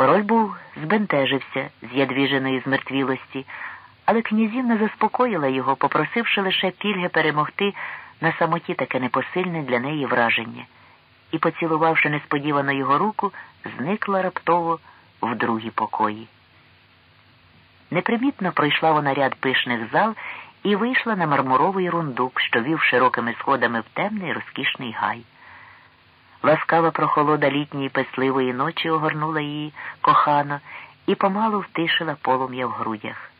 Король був збентежився з ядвіженої змертвілості, але князівна заспокоїла його, попросивши лише пільги перемогти на самоті таке непосильне для неї враження, і, поцілувавши несподівано його руку, зникла раптово в другій покої. Непримітно пройшла вона ряд пишних зал і вийшла на мармуровий рундук, що вів широкими сходами в темний розкішний гай. Ласкава прохолода літньої песливої ночі огорнула її кохано і помалу втишила полум'я в грудях.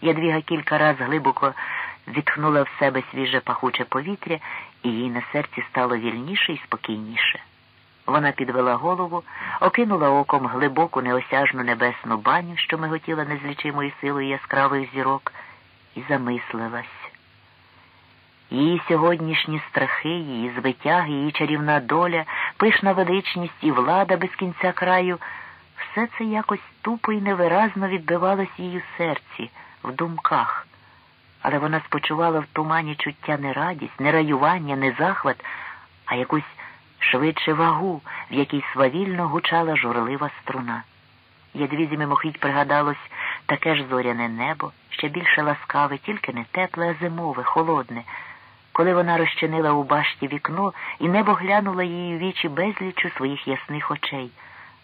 Ядвіга кілька раз глибоко відхнула в себе свіже пахуче повітря, і їй на серці стало вільніше і спокійніше. Вона підвела голову, окинула оком глибоку неосяжну небесну баню, що миготіла незлічимою силою яскравих зірок, і замислилась. Її сьогоднішні страхи, її звитяги, її чарівна доля, пишна величність і влада без кінця краю, все це якось тупо і невиразно відбивалось її в серці, в думках. Але вона спочувала в тумані чуття не радість, не раювання, не захват, а якусь швидше вагу, в якій свавільно гучала журлива струна. Ядвізі мимохідь пригадалось таке ж зоряне небо, ще більше ласкаве, тільки не тепле, а зимове, холодне. Коли вона розчинила у башті вікно, і небо глянуло її в вічі безлічу своїх ясних очей,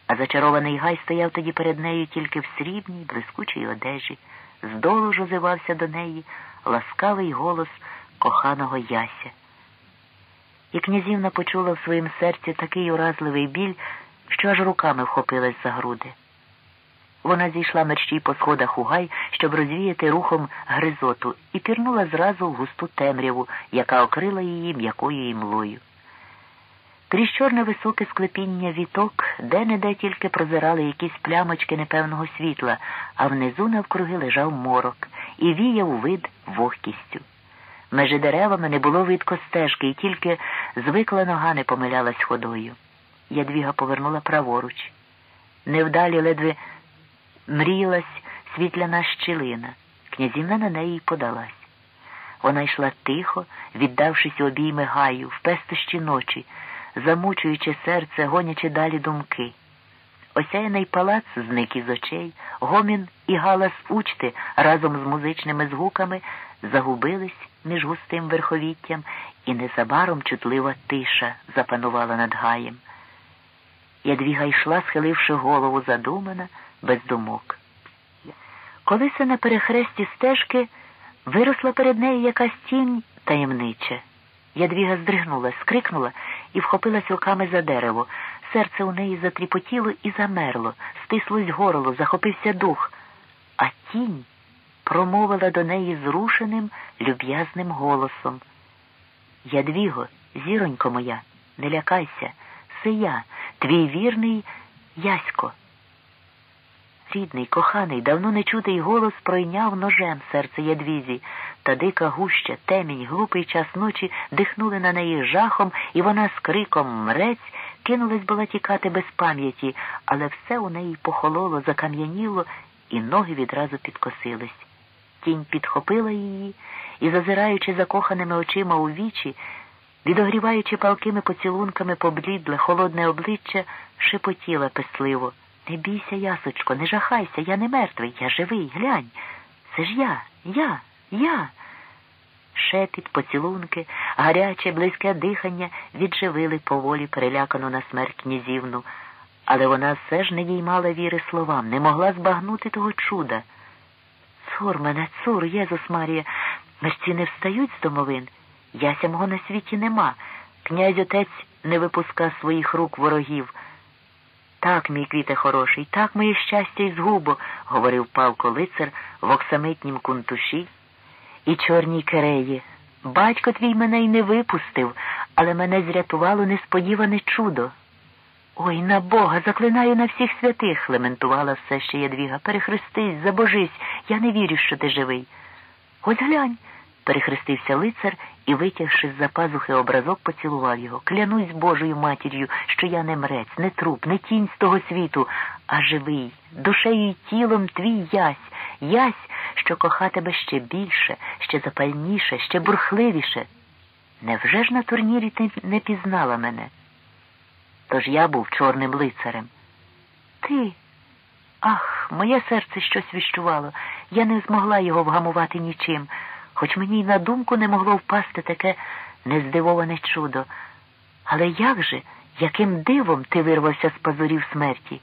а зачарований гай стояв тоді перед нею тільки в срібній, блискучій одежі. Здолу ж озивався до неї ласкавий голос коханого Яся. І князівна почула в своїм серці такий уразливий біль, що аж руками вхопилась за груди. Вона зійшла мерщій по сходах у гай, щоб розвіяти рухом гризоту, і пірнула зразу в густу темряву, яка окрила її м'якою імлою. Крізь чорне високе склепіння віток, де-не-де тільки прозирали якісь плямочки непевного світла, а внизу навкруги лежав морок і віяв вид вогкістю. Межи деревами не було видко стежки, і тільки звикла нога не помилялась ходою. Ядвіга повернула праворуч. Невдалі ледве мріялась світляна щілина. Князівна на неї подалась. Вона йшла тихо, віддавшись обійми гаю, в пестощі ночі, замучуючи серце, гонячи далі думки. Осяяний палац зник із очей, гомін і галас учти разом з музичними звуками загубились між густим верховіттям, і незабаром чутлива тиша запанувала над гаєм. Ядвіга йшла, схиливши голову задумана, без думок. Колися на перехресті стежки виросла перед нею якась тінь таємнича. Ядвіга здригнулась, скрикнула і вхопилась руками за дерево. Серце у неї затріпотіло і замерло, стислось горло, захопився дух, а тінь промовила до неї зрушеним, люб'язним голосом. Ядвіго, зіронько моя, не лякайся, це я, твій вірний Ясько. Рідний, коханий, давно не чутий голос пройняв ножем серце ядвізі, та дика гуща, темінь, глупий час ночі дихнули на неї жахом, і вона з криком мрець кинулась була тікати без пам'яті, але все у неї похололо, закам'яніло, і ноги відразу підкосились. Тінь підхопила її і, зазираючи закоханими очима у вічі, відогріваючи палкими поцілунками поблідле, холодне обличчя, шепотіла песливо. Не бійся, ясочко, не жахайся, я не мертвий, я живий, глянь. Це ж я, я, я. Шепіт, поцілунки, гаряче, близьке дихання відживили поволі перелякану на смерть князівну, але вона все ж не діймала віри словам, не могла збагнути того чуда. Цур мене, цур, Єзус Марія, мерці не встають з домовин. Яся мого на світі нема. Князь отець не випуска своїх рук ворогів. Так, мій квіте хороший, так моє щастя й згубо, говорив Павко лицар в оксамитнім кунтуші і чорній кереї. Батько твій мене й не випустив, але мене зрятувало несподіване чудо. Ой, на Бога, заклинаю на всіх святих, лементувала все ще Ядвіга. Перехрестись, забожись, я не вірю, що ти живий. Ось глянь, перехрестився лицар і, витягши з за пазухи образок, поцілував його. Клянусь Божою матір'ю, що я не мрець, не труп, не тінь з того світу, а живий, душею й тілом твій ясь, ясь, що коха тебе ще більше, ще запальніше, ще бурхливіше. Невже ж на турнірі ти не пізнала мене? Тож я був чорним лицарем. Ти, Ах, моє серце щось віщувало. Я не змогла його вгамувати нічим, хоч мені й на думку не могло впасти таке нездивоване чудо. Але як же, яким дивом ти вирвався з пазурів смерті?